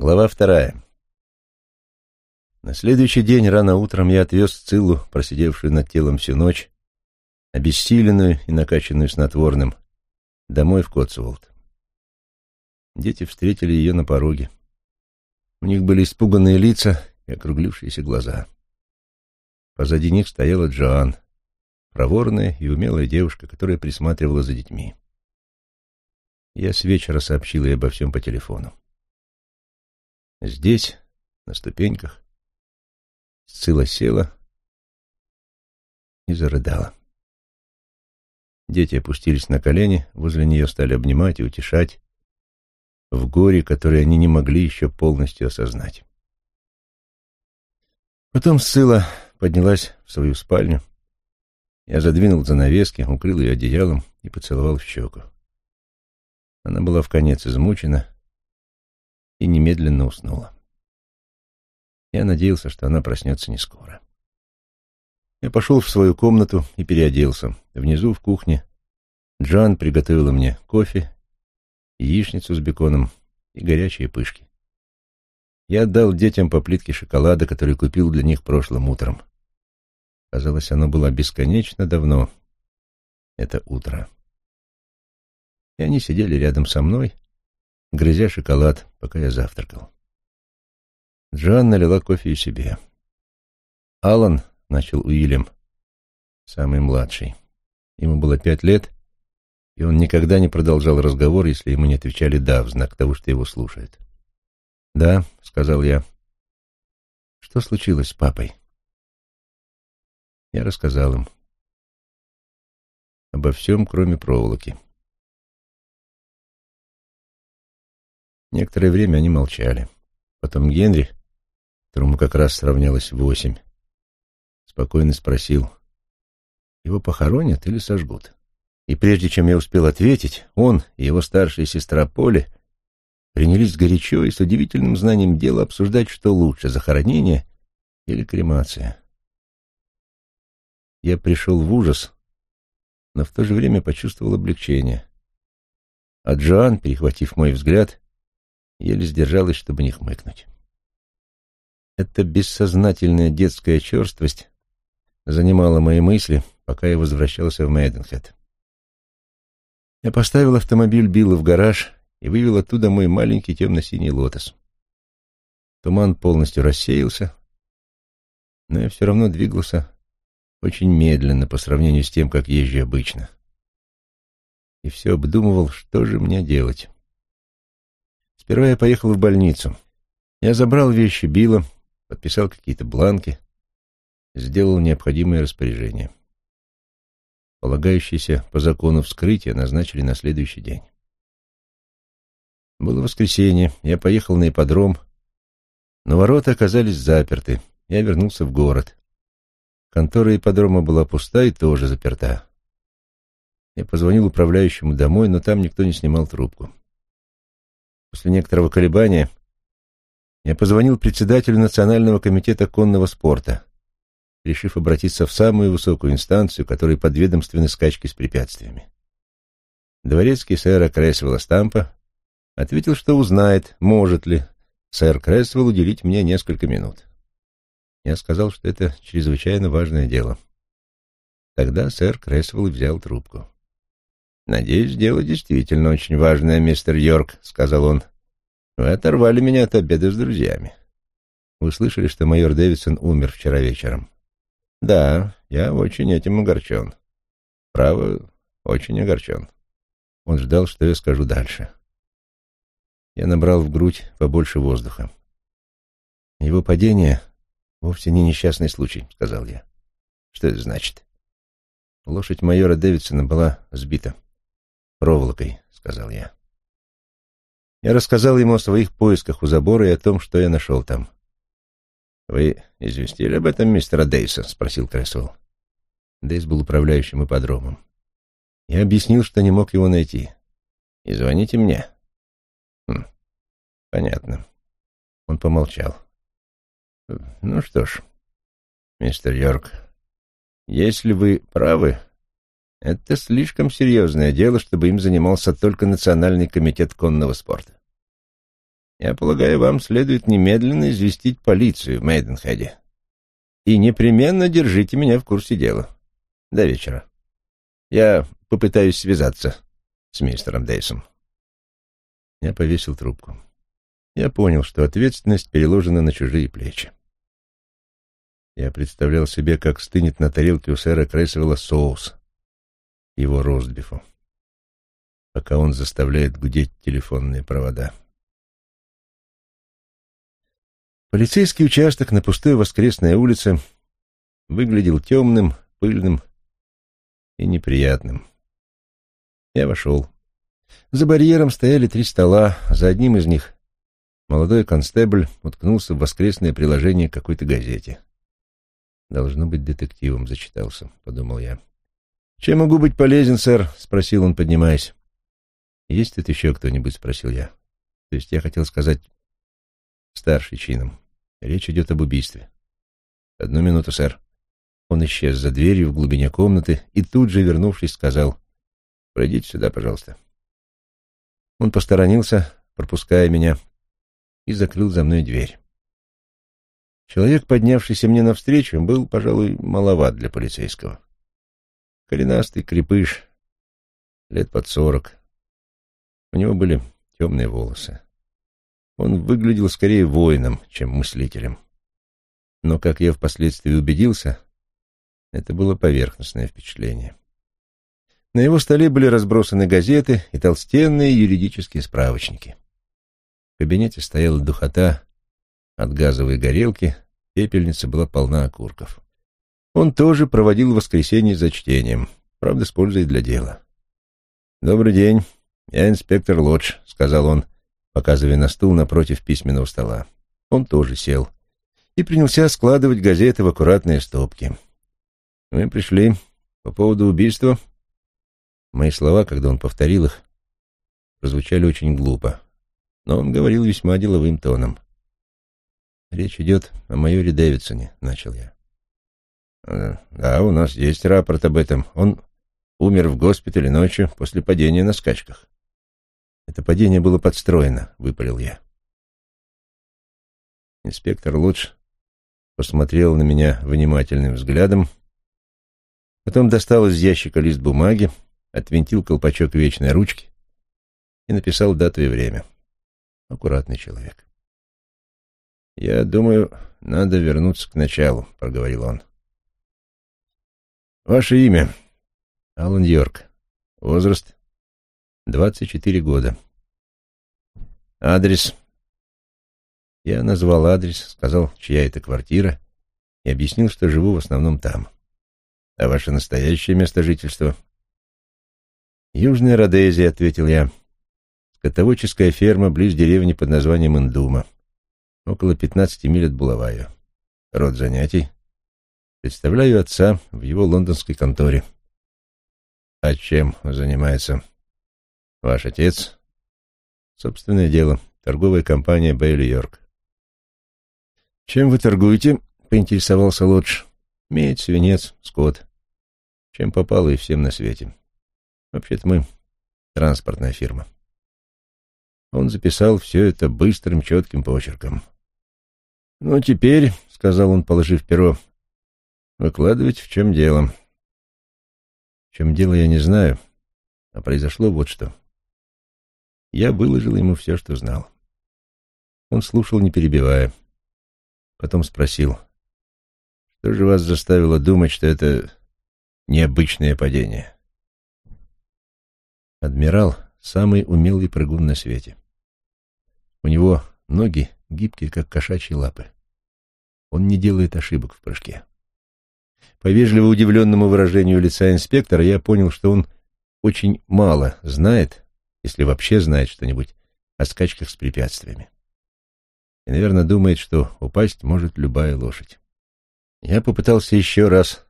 Глава вторая. На следующий день рано утром я отвез Циллу, просидевшую над телом всю ночь, обессиленную и накачанную снотворным, домой в Котсуолт. Дети встретили ее на пороге. У них были испуганные лица и округлившиеся глаза. Позади них стояла Джоан, проворная и умелая девушка, которая присматривала за детьми. Я с вечера сообщил ей обо всем по телефону. Здесь, на ступеньках, Сцилла села и зарыдала. Дети опустились на колени, возле нее стали обнимать и утешать в горе, которое они не могли еще полностью осознать. Потом Сцилла поднялась в свою спальню. Я задвинул занавески, укрыл ее одеялом и поцеловал в щеку. Она была в конец измучена, и немедленно уснула. Я надеялся, что она проснется не скоро. Я пошел в свою комнату и переоделся. Внизу, в кухне, Джан приготовила мне кофе, яичницу с беконом и горячие пышки. Я отдал детям по плитке шоколада, который купил для них прошлым утром. Казалось, оно было бесконечно давно, это утро. И они сидели рядом со мной, грызя шоколад, пока я завтракал. Джоан налила кофе и себе. «Алан», — начал Уильям, самый младший. Ему было пять лет, и он никогда не продолжал разговор, если ему не отвечали «да» в знак того, что его слушают. «Да», — сказал я. «Что случилось с папой?» Я рассказал им. Обо всем, кроме проволоки. Некоторое время они молчали. Потом Генри, которому как раз сравнялось восемь, спокойно спросил, его похоронят или сожгут? И прежде чем я успел ответить, он и его старшая сестра Поле принялись горячо и с удивительным знанием дела обсуждать, что лучше, захоронение или кремация. Я пришел в ужас, но в то же время почувствовал облегчение. А Джоан, перехватив мой взгляд, еле сдержалась, чтобы не хмыкнуть. Эта бессознательная детская черствость занимала мои мысли, пока я возвращался в Мейденхед. Я поставил автомобиль Билла в гараж и вывел оттуда мой маленький темно-синий лотос. Туман полностью рассеялся, но я все равно двигался очень медленно по сравнению с тем, как езжу обычно. И все обдумывал, что же мне делать. Сперва я поехал в больницу. Я забрал вещи Билла, подписал какие-то бланки, сделал необходимые распоряжения. Полагающиеся по закону вскрытия назначили на следующий день. Было воскресенье, я поехал на ипподром, но ворота оказались заперты. Я вернулся в город. Контора ипподрома была пуста и тоже заперта. Я позвонил управляющему домой, но там никто не снимал трубку. После некоторого колебания я позвонил председателю Национального комитета конного спорта, решив обратиться в самую высокую инстанцию, которой подведомственны скачки с препятствиями. Дворецкий сэра Кресвелла Стампа ответил, что узнает, может ли сэр Кресвелл уделить мне несколько минут. Я сказал, что это чрезвычайно важное дело. Тогда сэр Кресвелл взял трубку. «Надеюсь, дело действительно очень важное, мистер Йорк», — сказал он. «Вы оторвали меня от обеда с друзьями». «Вы слышали, что майор Дэвидсон умер вчера вечером?» «Да, я очень этим огорчен. Право, очень огорчен». Он ждал, что я скажу дальше. Я набрал в грудь побольше воздуха. «Его падение вовсе не несчастный случай», — сказал я. «Что это значит?» Лошадь майора Дэвидсона была сбита проволокой», — сказал я. Я рассказал ему о своих поисках у забора и о том, что я нашел там. «Вы известили об этом мистера Дейса?» — спросил Крэсвелл. Дейс был управляющим ипподромом. Я объяснил, что не мог его найти. «И звоните мне». Хм, «Понятно». Он помолчал. «Ну что ж, мистер Йорк, если вы правы, это слишком серьезное дело, чтобы им занимался только Национальный комитет конного спорта. Я полагаю, вам следует немедленно известить полицию в Мейденхеде. И непременно держите меня в курсе дела. До вечера. Я попытаюсь связаться с мистером Дейсом. Я повесил трубку. Я понял, что ответственность переложена на чужие плечи. Я представлял себе, как стынет на тарелке у сэра Крейсвелла соус, его ростбифу, пока он заставляет гудеть телефонные провода. Полицейский участок на пустой воскресной улице выглядел темным, пыльным и неприятным. Я вошел. За барьером стояли три стола, за одним из них молодой констебль уткнулся в воскресное приложение какой-то газете. «Должно быть, детективом зачитался», — подумал я. «Чем могу быть полезен, сэр?» — спросил он, поднимаясь. «Есть тут еще кто-нибудь?» — спросил я. То есть я хотел сказать старший чином. Речь идет об убийстве. «Одну минуту, сэр». Он исчез за дверью в глубине комнаты и тут же, вернувшись, сказал, «Пройдите сюда, пожалуйста». Он посторонился, пропуская меня, и закрыл за мной дверь. Человек, поднявшийся мне навстречу, был, пожалуй, маловат для полицейского. Коренастый крепыш, лет под сорок. У него были темные волосы. Он выглядел скорее воином, чем мыслителем. Но, как я впоследствии убедился, это было поверхностное впечатление. На его столе были разбросаны газеты и толстенные юридические справочники. В кабинете стояла духота от газовой горелки, пепельница была полна окурков. Он тоже проводил воскресенье за чтением, правда, с пользой для дела. «Добрый день, я инспектор Лодж», — сказал он, показывая на стул напротив письменного стола. Он тоже сел и принялся складывать газеты в аккуратные стопки. Мы пришли по поводу убийства. Мои слова, когда он повторил их, прозвучали очень глупо, но он говорил весьма деловым тоном. «Речь идет о майоре Дэвидсоне», — начал я. «Э, «Да, у нас есть рапорт об этом. Он умер в госпитале ночью после падения на скачках». «Это падение было подстроено», — выпалил я. Инспектор Луч посмотрел на меня внимательным взглядом, Потом достал из ящика лист бумаги, отвинтил колпачок вечной ручки и написал дату и время. Аккуратный человек. «Я думаю, надо вернуться к началу», — проговорил он. «Ваше имя?» «Алан Йорк. Возраст?» «Двадцать четыре года». «Адрес?» Я назвал адрес, сказал, чья это квартира, и объяснил, что живу в основном там. А ваше настоящее место жительства? Южная Родезия, ответил я. Скотоводческая ферма близ деревни под названием Индума. Около пятнадцати миль от Булаваю. Род занятий. Представляю отца в его лондонской конторе. А чем занимается ваш отец? Собственное дело. Торговая компания Бейли Йорк. Чем вы торгуете? Поинтересовался Лодж. Медь, свинец, скот чем попало и всем на свете. Вообще-то мы транспортная фирма. Он записал все это быстрым, четким почерком. «Ну, теперь», — сказал он, положив перо, — «выкладывать, в чем дело». В чем дело, я не знаю, а произошло вот что. Я выложил ему все, что знал. Он слушал, не перебивая. Потом спросил, «Что же вас заставило думать, что это необычное падение. Адмирал — самый умелый прыгун на свете. У него ноги гибкие, как кошачьи лапы. Он не делает ошибок в прыжке. По вежливо удивленному выражению лица инспектора я понял, что он очень мало знает, если вообще знает что-нибудь о скачках с препятствиями. И, наверное, думает, что упасть может любая лошадь. Я попытался еще раз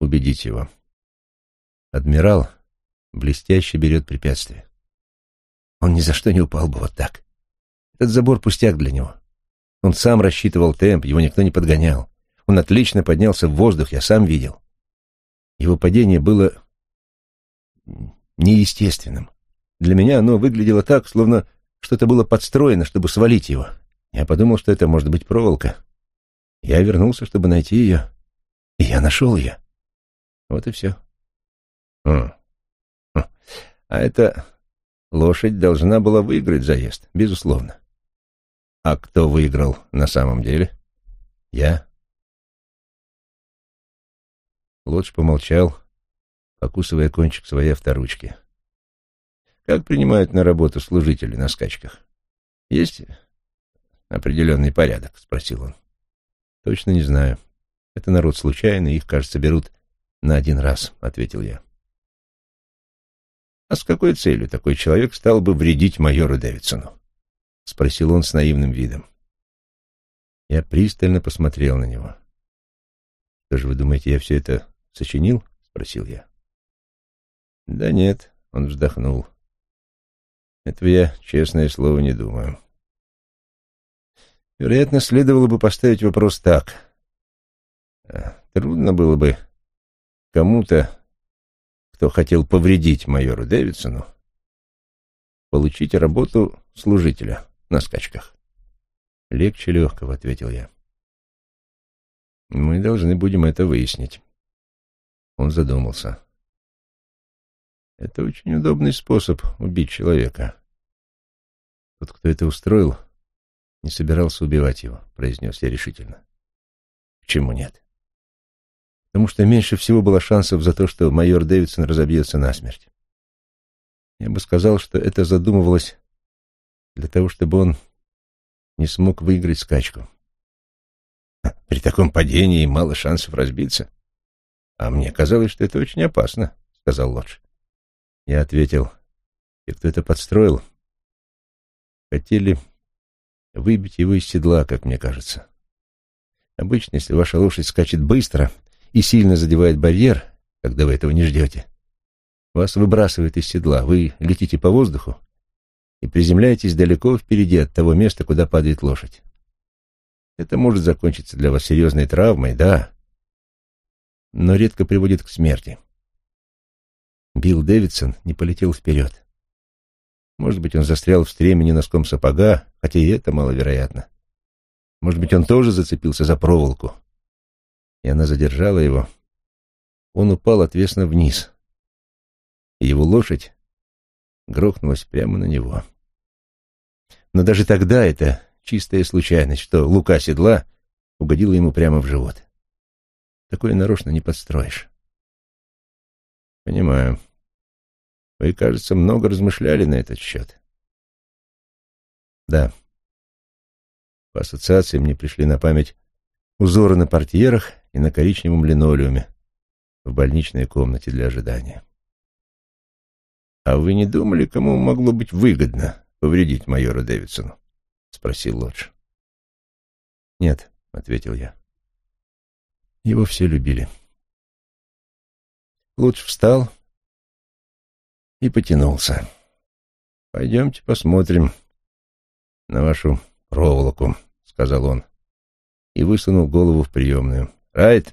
убедить его. Адмирал блестяще берет препятствие. Он ни за что не упал бы вот так. Этот забор пустяк для него. Он сам рассчитывал темп, его никто не подгонял. Он отлично поднялся в воздух, я сам видел. Его падение было неестественным. Для меня оно выглядело так, словно что-то было подстроено, чтобы свалить его. Я подумал, что это может быть проволока. Я вернулся, чтобы найти ее, и я нашел ее. Вот и все. Хм. Хм. А эта лошадь должна была выиграть заезд, безусловно. А кто выиграл на самом деле? Я. Лодж помолчал, покусывая кончик своей авторучки. Как принимают на работу служители на скачках? Есть определенный порядок? Спросил он. Точно не знаю. Это народ случайный, их, кажется, берут на один раз, ответил я. А с какой целью такой человек стал бы вредить майору Дэвидсону? Спросил он с наивным видом. Я пристально посмотрел на него. Что же вы думаете, я все это сочинил? Спросил я. Да нет, он вздохнул. Этого я, честное слово, не думаю. Вероятно, следовало бы поставить вопрос так. А, трудно было бы кому-то, кто хотел повредить майору Дэвидсону, получить работу служителя на скачках. «Легче легкого», — ответил я. «Мы должны будем это выяснить». Он задумался. Это очень удобный способ убить человека. Тот, кто это устроил, не собирался убивать его, произнес я решительно. Почему нет? Потому что меньше всего было шансов за то, что майор Дэвидсон разобьется насмерть. Я бы сказал, что это задумывалось для того, чтобы он не смог выиграть скачку. При таком падении мало шансов разбиться. А мне казалось, что это очень опасно, — сказал Лодж. Я ответил, и кто это подстроил, хотели выбить его из седла, как мне кажется. Обычно, если ваша лошадь скачет быстро и сильно задевает барьер, когда вы этого не ждете, вас выбрасывает из седла, вы летите по воздуху и приземляетесь далеко впереди от того места, куда падает лошадь. Это может закончиться для вас серьезной травмой, да, но редко приводит к смерти. Билл Дэвидсон не полетел вперед. Может быть, он застрял в стремени носком сапога, хотя и это маловероятно. Может быть, он тоже зацепился за проволоку. И она задержала его. Он упал отвесно вниз. И его лошадь грохнулась прямо на него. Но даже тогда это чистая случайность, что лука седла угодила ему прямо в живот. Такое нарочно не подстроишь. Понимаю. Вы, кажется, много размышляли на этот счет. Да. По ассоциации мне пришли на память узоры на портьерах и на коричневом линолеуме в больничной комнате для ожидания. «А вы не думали, кому могло быть выгодно повредить майора Дэвидсону?» — спросил Лодж. «Нет», — ответил я. «Его все любили». Луч встал и потянулся. «Пойдемте посмотрим на вашу проволоку», — сказал он, и высунул голову в приемную. «Райт,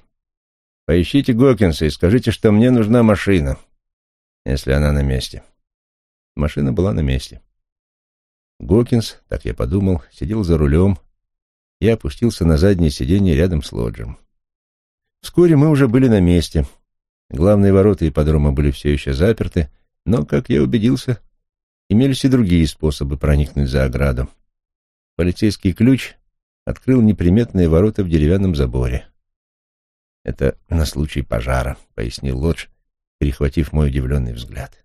поищите Гокинса и скажите, что мне нужна машина, если она на месте». Машина была на месте. Гокинс, так я подумал, сидел за рулем и опустился на заднее сиденье рядом с Лоджем. Вскоре мы уже были на месте — Главные ворота ипподрома были все еще заперты, но, как я убедился, имелись и другие способы проникнуть за ограду. Полицейский ключ открыл неприметные ворота в деревянном заборе. «Это на случай пожара», — пояснил Лодж, перехватив мой удивленный взгляд.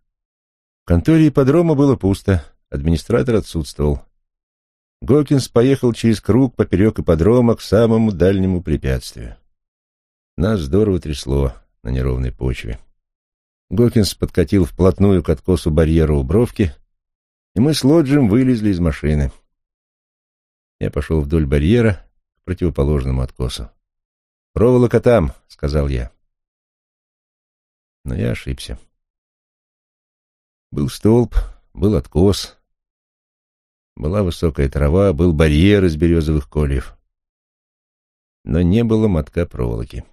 В конторе ипподрома было пусто, администратор отсутствовал. Гокинс поехал через круг поперек ипподрома к самому дальнему препятствию. Нас здорово трясло на неровной почве. Гокинс подкатил вплотную к откосу барьера у бровки, и мы с Лоджем вылезли из машины. Я пошел вдоль барьера к противоположному откосу. «Проволока там», — сказал я. Но я ошибся. Был столб, был откос, была высокая трава, был барьер из березовых кольев. Но не было мотка проволоки.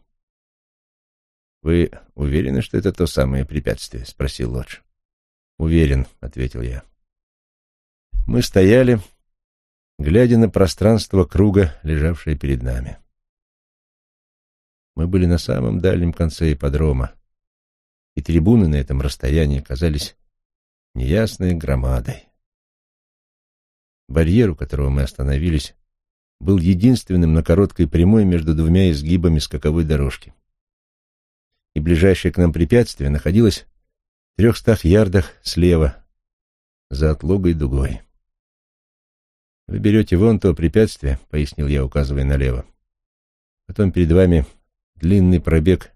«Вы уверены, что это то самое препятствие?» — спросил Лодж. «Уверен», — ответил я. Мы стояли, глядя на пространство круга, лежавшее перед нами. Мы были на самом дальнем конце ипподрома, и трибуны на этом расстоянии казались неясной громадой. Барьер, у которого мы остановились, был единственным на короткой прямой между двумя изгибами скаковой дорожки. И ближайшее к нам препятствие находилось в трехстах ярдах слева, за отлогой дугой. «Вы берете вон то препятствие», — пояснил я, указывая налево. «Потом перед вами длинный пробег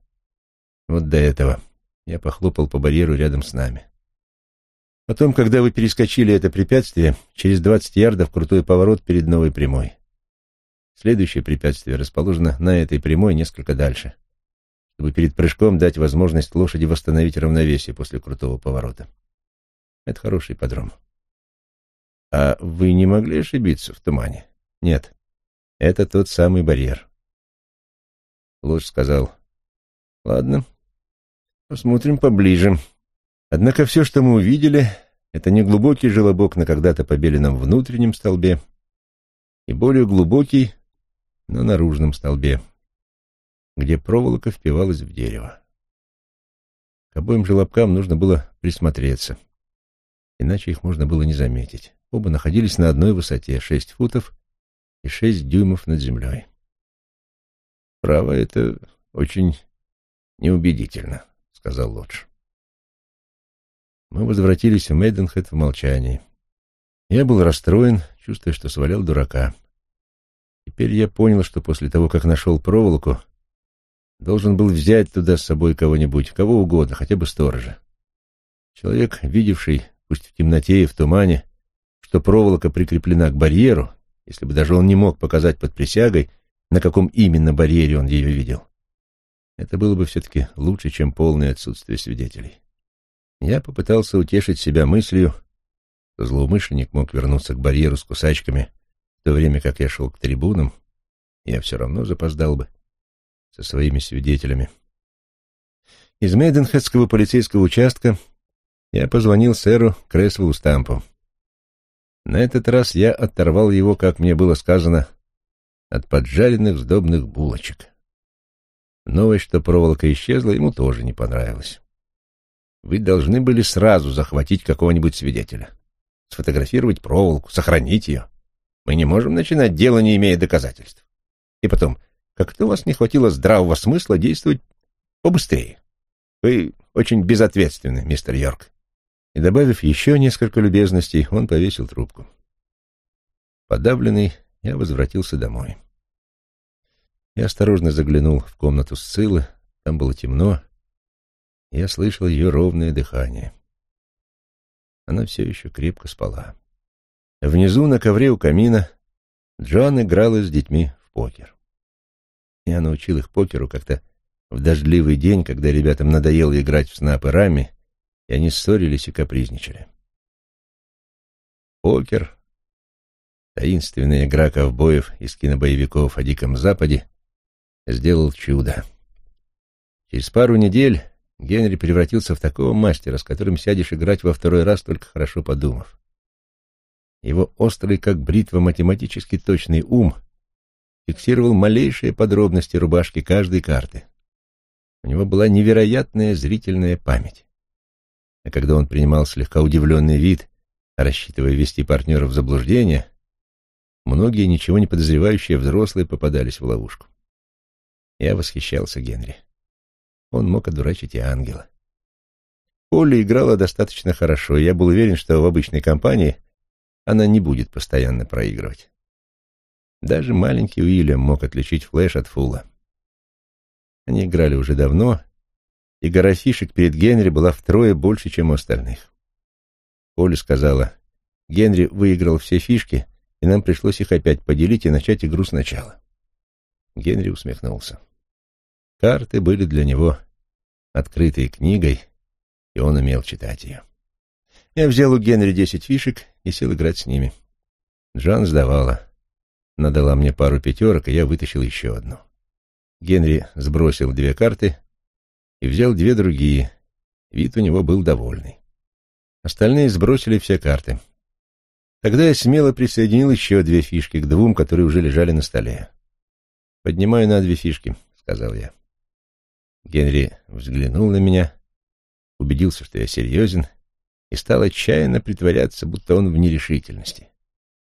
вот до этого». Я похлопал по барьеру рядом с нами. Потом, когда вы перескочили это препятствие, через двадцать ярдов крутой поворот перед новой прямой. Следующее препятствие расположено на этой прямой несколько дальше, чтобы перед прыжком дать возможность лошади восстановить равновесие после крутого поворота. Это хороший подром. А вы не могли ошибиться в тумане? Нет. Это тот самый барьер. Лошадь сказал. Ладно, посмотрим поближе. Однако все, что мы увидели, это не глубокий желобок на когда-то побеленном внутреннем столбе и более глубокий на наружном столбе, где проволока впивалась в дерево. К обоим желобкам нужно было присмотреться, иначе их можно было не заметить. Оба находились на одной высоте — шесть футов и шесть дюймов над землей. «Право, это очень неубедительно», — сказал Лодж. Мы возвратились в Мейденхед в молчании. Я был расстроен, чувствуя, что свалял дурака. Теперь я понял, что после того, как нашел проволоку, должен был взять туда с собой кого-нибудь, кого угодно, хотя бы сторожа. Человек, видевший, пусть в темноте и в тумане, что проволока прикреплена к барьеру, если бы даже он не мог показать под присягой, на каком именно барьере он ее видел. Это было бы все-таки лучше, чем полное отсутствие свидетелей. Я попытался утешить себя мыслью, что злоумышленник мог вернуться к барьеру с кусачками в то время как я шел к трибунам, я все равно запоздал бы со своими свидетелями. Из Мейденхедского полицейского участка я позвонил сэру Кресвеллу Стампу. На этот раз я оторвал его, как мне было сказано, от поджаренных сдобных булочек. Новость, что проволока исчезла, ему тоже не понравилась. Вы должны были сразу захватить какого-нибудь свидетеля, сфотографировать проволоку, сохранить ее. Мы не можем начинать дело, не имея доказательств. И потом, как-то у вас не хватило здравого смысла действовать побыстрее. Вы очень безответственны, мистер Йорк. И, добавив еще несколько любезностей, он повесил трубку. Подавленный, я возвратился домой. Я осторожно заглянул в комнату Сциллы. Там было темно. Я слышал ее ровное дыхание. Она все еще крепко спала. Внизу на ковре у камина Джоан играла с детьми в покер. Я научил их покеру как-то в дождливый день, когда ребятам надоело играть в снап и рами, и они ссорились и капризничали. Покер, таинственная игра ковбоев из кинобоевиков о Диком Западе, сделал чудо. Через пару недель Генри превратился в такого мастера, с которым сядешь играть во второй раз, только хорошо подумав. Его острый, как бритва, математически точный ум фиксировал малейшие подробности рубашки каждой карты. У него была невероятная зрительная память. А когда он принимал слегка удивленный вид, рассчитывая ввести партнера в заблуждение, многие ничего не подозревающие взрослые попадались в ловушку. Я восхищался Генри. Он мог одурачить и ангела. Полли играла достаточно хорошо, я был уверен, что в обычной компании — она не будет постоянно проигрывать. Даже маленький Уильям мог отличить флеш от фула. Они играли уже давно, и гора фишек перед Генри была втрое больше, чем у остальных. Поля сказала, Генри выиграл все фишки, и нам пришлось их опять поделить и начать игру сначала. Генри усмехнулся. Карты были для него открытой книгой, и он умел читать ее. Я взял у Генри десять фишек и сел играть с ними. Джан сдавала. Она дала мне пару пятерок, и я вытащил еще одну. Генри сбросил две карты и взял две другие. Вид у него был довольный. Остальные сбросили все карты. Тогда я смело присоединил еще две фишки к двум, которые уже лежали на столе. «Поднимаю на две фишки», — сказал я. Генри взглянул на меня, убедился, что я серьезен, и стал отчаянно притворяться, будто он в нерешительности.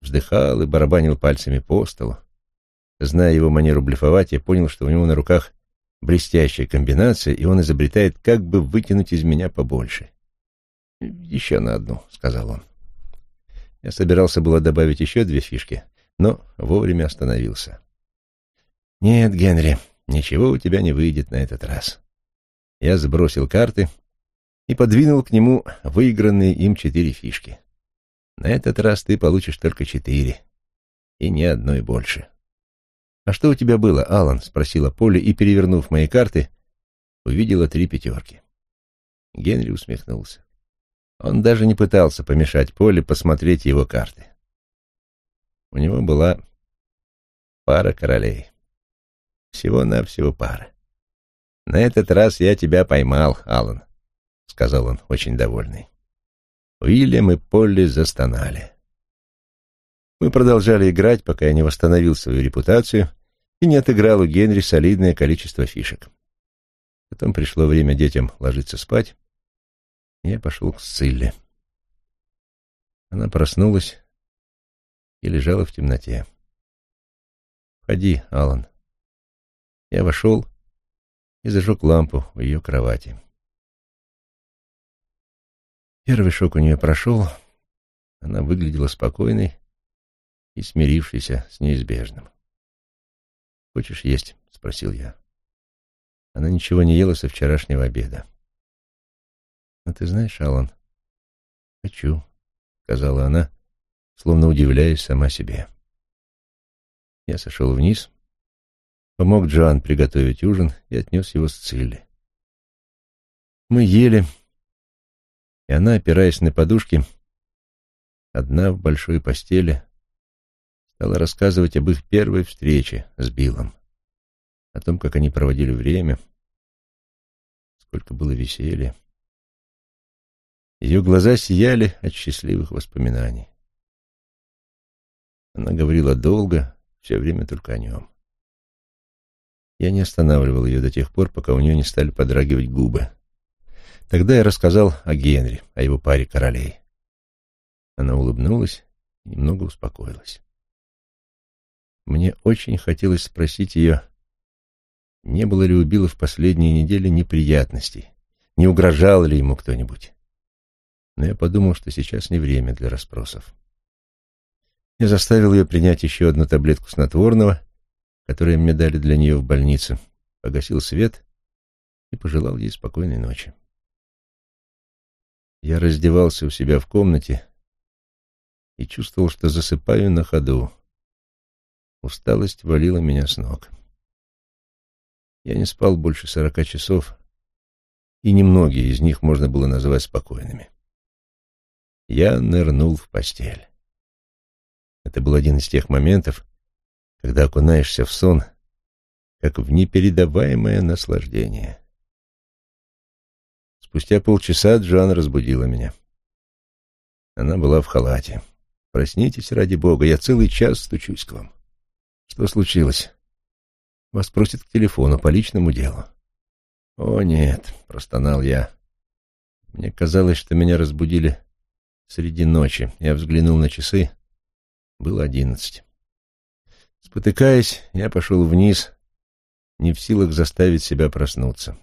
Вздыхал и барабанил пальцами по столу. Зная его манеру блефовать, я понял, что у него на руках блестящая комбинация, и он изобретает, как бы вытянуть из меня побольше. «Еще на одну», — сказал он. Я собирался было добавить еще две фишки, но вовремя остановился. «Нет, Генри, ничего у тебя не выйдет на этот раз». Я сбросил карты и подвинул к нему выигранные им четыре фишки. «На этот раз ты получишь только четыре, и ни одной больше». «А что у тебя было, Алан?» — спросила Полли, и, перевернув мои карты, увидела три пятерки. Генри усмехнулся. Он даже не пытался помешать Поле посмотреть его карты. У него была пара королей. Всего-навсего пара. «На этот раз я тебя поймал, Алан», — сказал он, очень довольный. Уильям и Полли застонали. Мы продолжали играть, пока я не восстановил свою репутацию и не отыграл у Генри солидное количество фишек. Потом пришло время детям ложиться спать, я пошел к Сцилле. Она проснулась и лежала в темноте. «Входи, Алан». Я вошел и зажег лампу у ее кровати. Первый шок у нее прошел. Она выглядела спокойной и смирившейся с неизбежным. «Хочешь есть?» — спросил я. Она ничего не ела со вчерашнего обеда. «А ты знаешь, Алан, хочу», — сказала она, словно удивляясь сама себе. Я сошел вниз, помог Джоан приготовить ужин и отнес его с Цилли. Мы ели, и она, опираясь на подушки, одна в большой постели, стала рассказывать об их первой встрече с Биллом, о том, как они проводили время, сколько было веселья. Ее глаза сияли от счастливых воспоминаний. Она говорила долго, все время только о нем. Я не останавливал ее до тех пор, пока у нее не стали подрагивать губы. Тогда я рассказал о Генри, о его паре королей. Она улыбнулась и немного успокоилась. Мне очень хотелось спросить ее, не было ли у Билла в последние недели неприятностей, не угрожал ли ему кто-нибудь но я подумал, что сейчас не время для расспросов. Я заставил ее принять еще одну таблетку снотворного, которую мне дали для нее в больнице, погасил свет и пожелал ей спокойной ночи. Я раздевался у себя в комнате и чувствовал, что засыпаю на ходу. Усталость валила меня с ног. Я не спал больше сорока часов, и немногие из них можно было назвать спокойными я нырнул в постель. Это был один из тех моментов, когда окунаешься в сон, как в непередаваемое наслаждение. Спустя полчаса Джоан разбудила меня. Она была в халате. «Проснитесь, ради бога, я целый час стучусь к вам». «Что случилось?» «Вас просят к телефону по личному делу». «О, нет», — простонал я. Мне казалось, что меня разбудили среди ночи. Я взглянул на часы. Было одиннадцать. Спотыкаясь, я пошел вниз, не в силах заставить себя проснуться.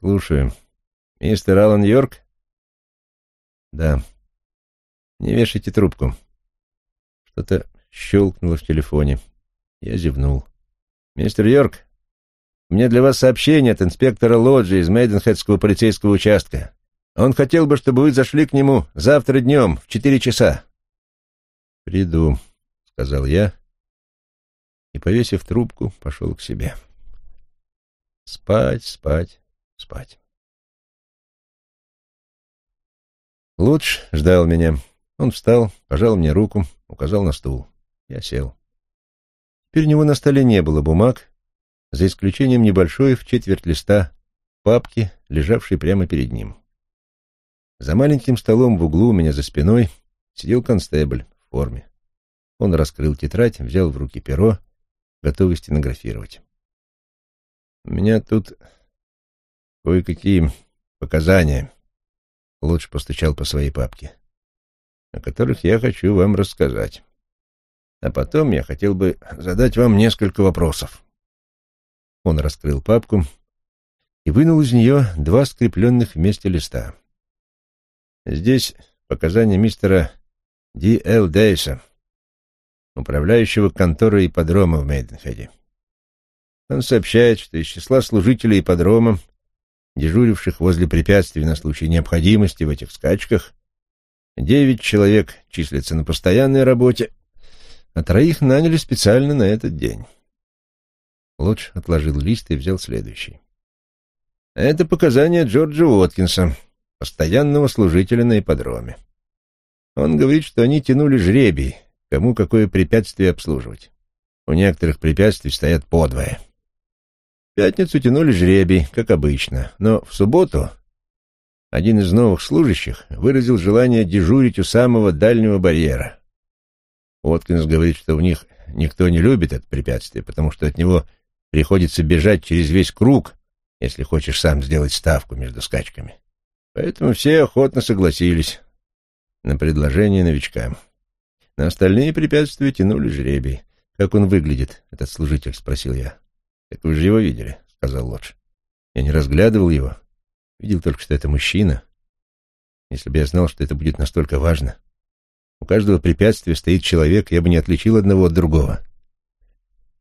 «Слушаю. Мистер Аллан Йорк?» «Да. Не вешайте трубку». Что-то щелкнуло в телефоне. Я зевнул. «Мистер Йорк, мне для вас сообщение от инспектора Лоджи из Мейденхедского полицейского участка. Он хотел бы, чтобы вы зашли к нему завтра днем в четыре часа. «Приду», — сказал я, и, повесив трубку, пошел к себе. Спать, спать, спать. Луч ждал меня. Он встал, пожал мне руку, указал на стул. Я сел. Теперь у него на столе не было бумаг, за исключением небольшой в четверть листа папки, лежавшей прямо перед ним. За маленьким столом в углу у меня за спиной сидел констебль в форме. Он раскрыл тетрадь, взял в руки перо, готовый стенографировать. «У меня тут кое-какие показания», — лучше постучал по своей папке, «о которых я хочу вам рассказать. А потом я хотел бы задать вам несколько вопросов». Он раскрыл папку и вынул из нее два скрепленных вместе листа. Здесь показания мистера Ди Эл Дейса, управляющего конторой ипподрома в Мейденхеде. Он сообщает, что из числа служителей ипподрома, дежуривших возле препятствий на случай необходимости в этих скачках, девять человек числятся на постоянной работе, а троих наняли специально на этот день. Лодж отложил лист и взял следующий. Это показания Джорджа Уоткинса, постоянного служителя на ипподроме. Он говорит, что они тянули жребий, кому какое препятствие обслуживать. У некоторых препятствий стоят подвое. Пятницу тянули жребий, как обычно, но в субботу один из новых служащих выразил желание дежурить у самого дальнего барьера. Уоткинс говорит, что у них никто не любит это препятствие, потому что от него приходится бежать через весь круг, если хочешь сам сделать ставку между скачками. Поэтому все охотно согласились на предложение новичкам. На остальные препятствия тянули жребий. «Как он выглядит, этот служитель?» — спросил я. «Так вы же его видели», — сказал Лодж. «Я не разглядывал его. Видел только, что это мужчина. Если бы я знал, что это будет настолько важно. У каждого препятствия стоит человек, я бы не отличил одного от другого.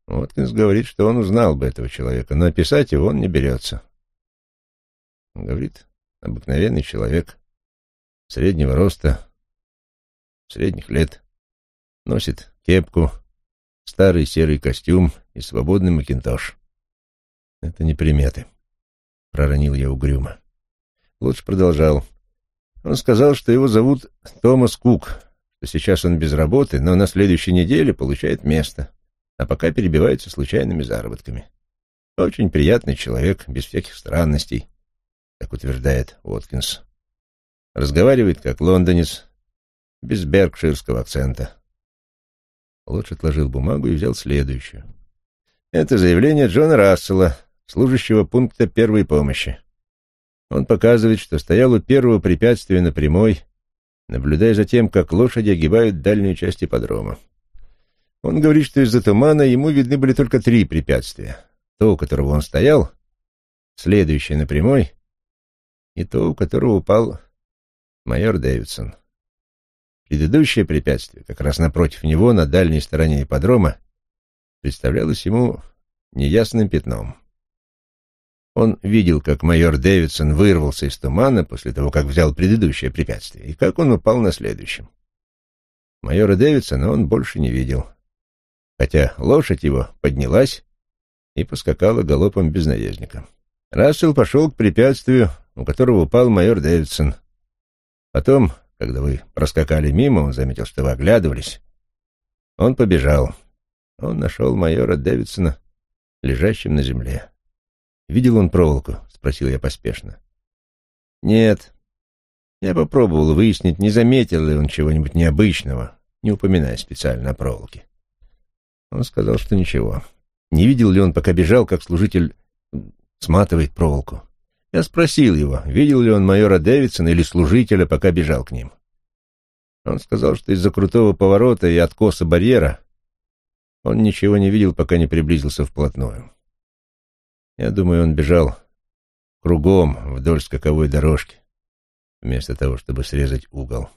Уоткинс говорит, что он узнал бы этого человека, но описать его он не берется. Он говорит, обыкновенный человек, среднего роста, средних лет, носит кепку, старый серый костюм и свободный макинтош. Это не приметы, — проронил я угрюмо. Лучше продолжал. Он сказал, что его зовут Томас Кук, что сейчас он без работы, но на следующей неделе получает место а пока перебивается случайными заработками. Очень приятный человек, без всяких странностей, как утверждает Уоткинс. Разговаривает как лондонец, без беркширского акцента. Лодж отложил бумагу и взял следующую. Это заявление Джона Рассела, служащего пункта первой помощи. Он показывает, что стоял у первого препятствия на прямой, наблюдая за тем, как лошади огибают дальнюю часть ипподрома. Он говорит, что из-за тумана ему видны были только три препятствия. То, у которого он стоял, следующее на прямой, и то, у которого упал майор Дэвидсон. Предыдущее препятствие, как раз напротив него, на дальней стороне ипподрома, представлялось ему неясным пятном. Он видел, как майор Дэвидсон вырвался из тумана после того, как взял предыдущее препятствие, и как он упал на следующем. Майора Дэвидсона он больше не видел хотя лошадь его поднялась и поскакала галопом без наездника. Рассел пошел к препятствию, у которого упал майор Дэвидсон. Потом, когда вы проскакали мимо, он заметил, что вы оглядывались. Он побежал. Он нашел майора Дэвидсона, лежащим на земле. «Видел он проволоку?» — спросил я поспешно. «Нет. Я попробовал выяснить, не заметил ли он чего-нибудь необычного, не упоминая специально о проволоке. Он сказал, что ничего. Не видел ли он, пока бежал, как служитель сматывает проволоку. Я спросил его, видел ли он майора Дэвидсона или служителя, пока бежал к ним. Он сказал, что из-за крутого поворота и откоса барьера он ничего не видел, пока не приблизился вплотную. Я думаю, он бежал кругом вдоль скаковой дорожки, вместо того, чтобы срезать угол.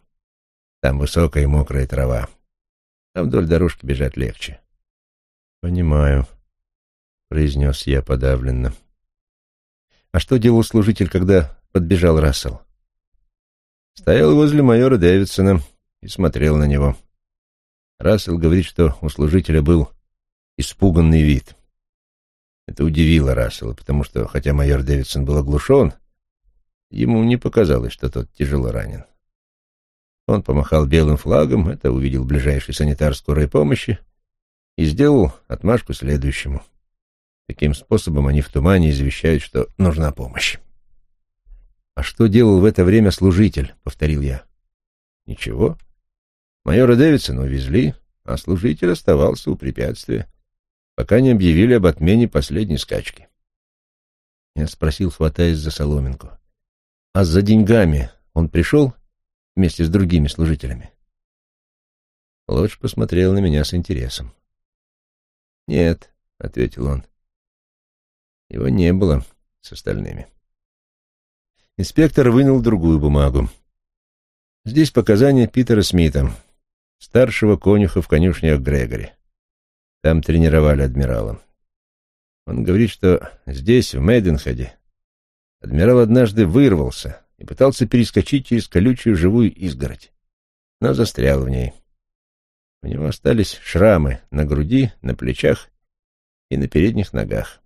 Там высокая и мокрая трава, а вдоль дорожки бежать легче. «Понимаю», — произнес я подавленно. «А что делал служитель, когда подбежал Рассел?» Стоял возле майора Дэвидсона и смотрел на него. Рассел говорит, что у служителя был испуганный вид. Это удивило Рассела, потому что, хотя майор Дэвидсон был оглушен, ему не показалось, что тот тяжело ранен. Он помахал белым флагом, это увидел ближайший санитар скорой помощи, и сделал отмашку следующему. Таким способом они в тумане извещают, что нужна помощь. «А что делал в это время служитель?» — повторил я. «Ничего. Майора Дэвидсона увезли, а служитель оставался у препятствия, пока не объявили об отмене последней скачки. Я спросил, хватаясь за соломинку. «А за деньгами он пришел вместе с другими служителями?» Лодж посмотрел на меня с интересом. «Нет», — ответил он. «Его не было с остальными». Инспектор вынул другую бумагу. Здесь показания Питера Смита, старшего конюха в конюшнях Грегори. Там тренировали адмирала. Он говорит, что здесь, в Мэдденхеде, адмирал однажды вырвался и пытался перескочить через колючую живую изгородь, но застрял в ней. У него остались шрамы на груди, на плечах и на передних ногах.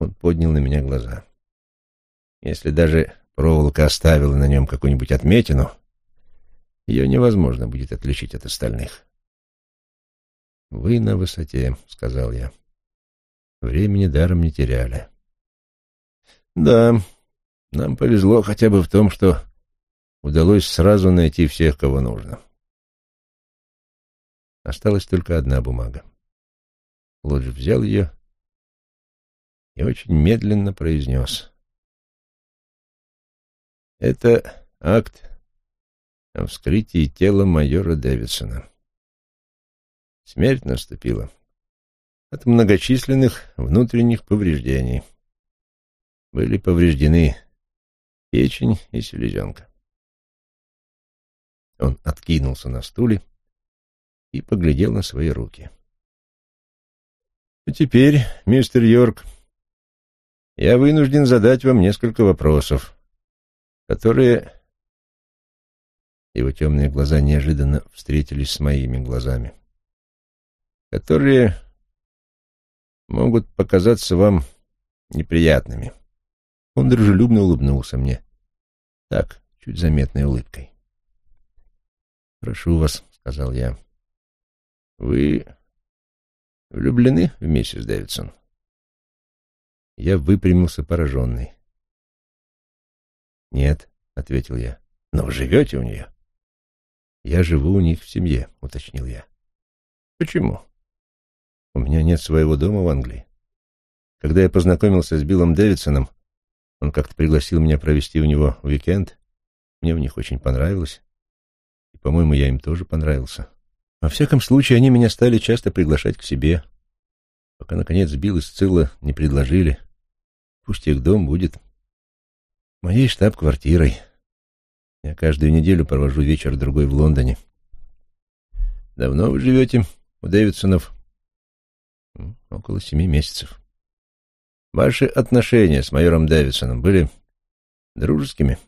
Он поднял на меня глаза. Если даже проволока оставила на нем какую-нибудь отметину, ее невозможно будет отличить от остальных. «Вы на высоте», — сказал я. Времени даром не теряли. Да, нам повезло хотя бы в том, что удалось сразу найти всех, кого нужно. Осталась только одна бумага. Лодж взял ее и очень медленно произнес. Это акт о вскрытии тела майора Дэвидсона. Смерть наступила от многочисленных внутренних повреждений. Были повреждены печень и селезенка. Он откинулся на стуле и поглядел на свои руки. «А теперь, мистер Йорк, я вынужден задать вам несколько вопросов, которые...» Его темные глаза неожиданно встретились с моими глазами. «Которые могут показаться вам неприятными. Он дружелюбно улыбнулся мне. Так, чуть заметной улыбкой. «Прошу вас», — сказал я. «Вы влюблены в миссис Дэвидсон?» Я выпрямился пораженный. «Нет», — ответил я. «Но вы живете у нее?» «Я живу у них в семье», — уточнил я. «Почему?» У меня нет своего дома в Англии. Когда я познакомился с Биллом Дэвидсоном, он как-то пригласил меня провести у него уикенд. Мне у них очень понравилось. И, по-моему, я им тоже понравился. Во всяком случае, они меня стали часто приглашать к себе, пока, наконец, Билл и Сцилла не предложили. Пусть их дом будет моей штаб-квартирой. Я каждую неделю провожу вечер-другой в Лондоне. Давно вы живете у Дэвидсонов? Около семи месяцев. Ваши отношения с майором Дэвидсоном были дружескими?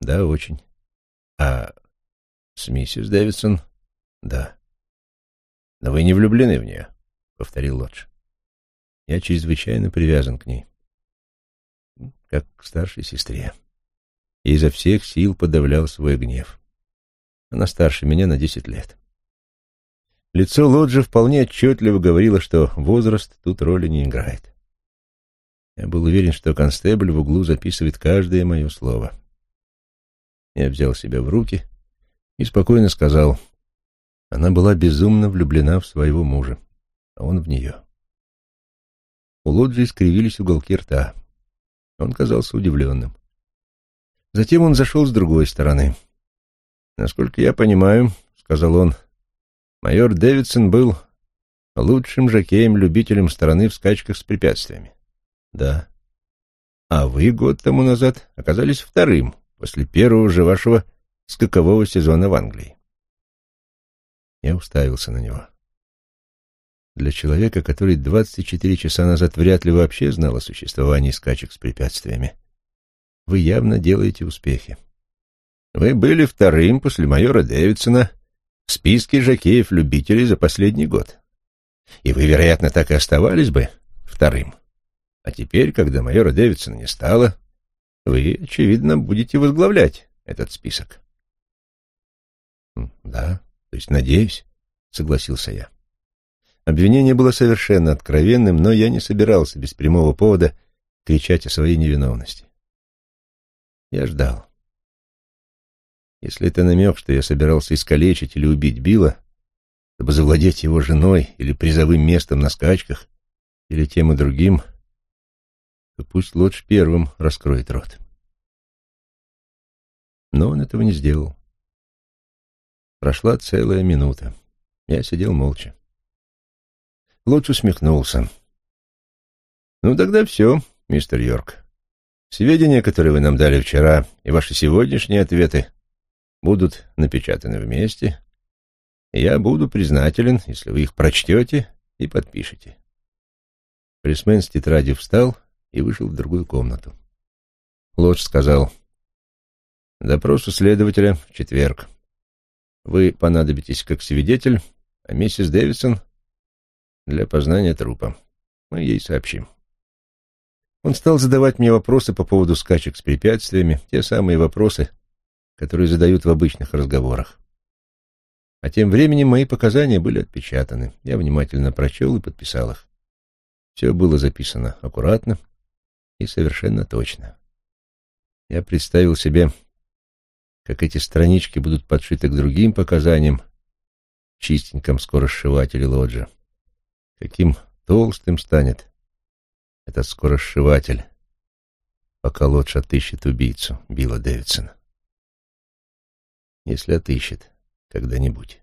Да, очень. А с миссис Дэвидсон? Да. Но вы не влюблены в нее, повторил Лодж. Я чрезвычайно привязан к ней. Как к старшей сестре. И изо всех сил подавлял свой гнев. Она старше меня на десять лет. Лицо Лоджа вполне отчетливо говорило, что возраст тут роли не играет. Я был уверен, что констебль в углу записывает каждое мое слово. Я взял себя в руки и спокойно сказал, она была безумно влюблена в своего мужа, а он в нее. У Лоджи искривились уголки рта. Он казался удивленным. Затем он зашел с другой стороны. «Насколько я понимаю, — сказал он, — Майор Дэвидсон был лучшим жокеем-любителем страны в скачках с препятствиями. Да. А вы год тому назад оказались вторым после первого же вашего скакового сезона в Англии. Я уставился на него. Для человека, который 24 часа назад вряд ли вообще знал о существовании скачек с препятствиями, вы явно делаете успехи. Вы были вторым после майора Дэвидсона в списке жокеев-любителей за последний год. И вы, вероятно, так и оставались бы вторым. А теперь, когда майора Дэвидсона не стало, вы, очевидно, будете возглавлять этот список. Да, то есть, надеюсь, согласился я. Обвинение было совершенно откровенным, но я не собирался без прямого повода кричать о своей невиновности. Я ждал. Если это намек, что я собирался искалечить или убить Билла, чтобы завладеть его женой или призовым местом на скачках, или тем и другим, то пусть Лодж первым раскроет рот. Но он этого не сделал. Прошла целая минута. Я сидел молча. Лодж усмехнулся. «Ну, тогда все, мистер Йорк. Сведения, которые вы нам дали вчера, и ваши сегодняшние ответы будут напечатаны вместе. Я буду признателен, если вы их прочтете и подпишете». Пресмен с тетрадью встал и вышел в другую комнату. Лодж сказал, «Допрос у следователя в четверг. Вы понадобитесь как свидетель, а миссис Дэвидсон — для познания трупа. Мы ей сообщим». Он стал задавать мне вопросы по поводу скачек с препятствиями, те самые вопросы, которые задают в обычных разговорах. А тем временем мои показания были отпечатаны. Я внимательно прочел и подписал их. Все было записано аккуратно и совершенно точно. Я представил себе, как эти странички будут подшиты к другим показаниям в чистеньком скоросшивателе лоджа. Каким толстым станет этот скоросшиватель, пока Лодж отыщет убийцу Билла Дэвидсона. Если отыщет когда-нибудь.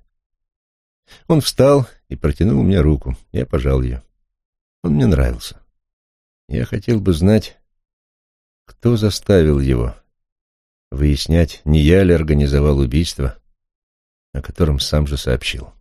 Он встал и протянул мне руку. Я пожал ее. Он мне нравился. Я хотел бы знать, кто заставил его выяснять, не я ли организовал убийство, о котором сам же сообщил.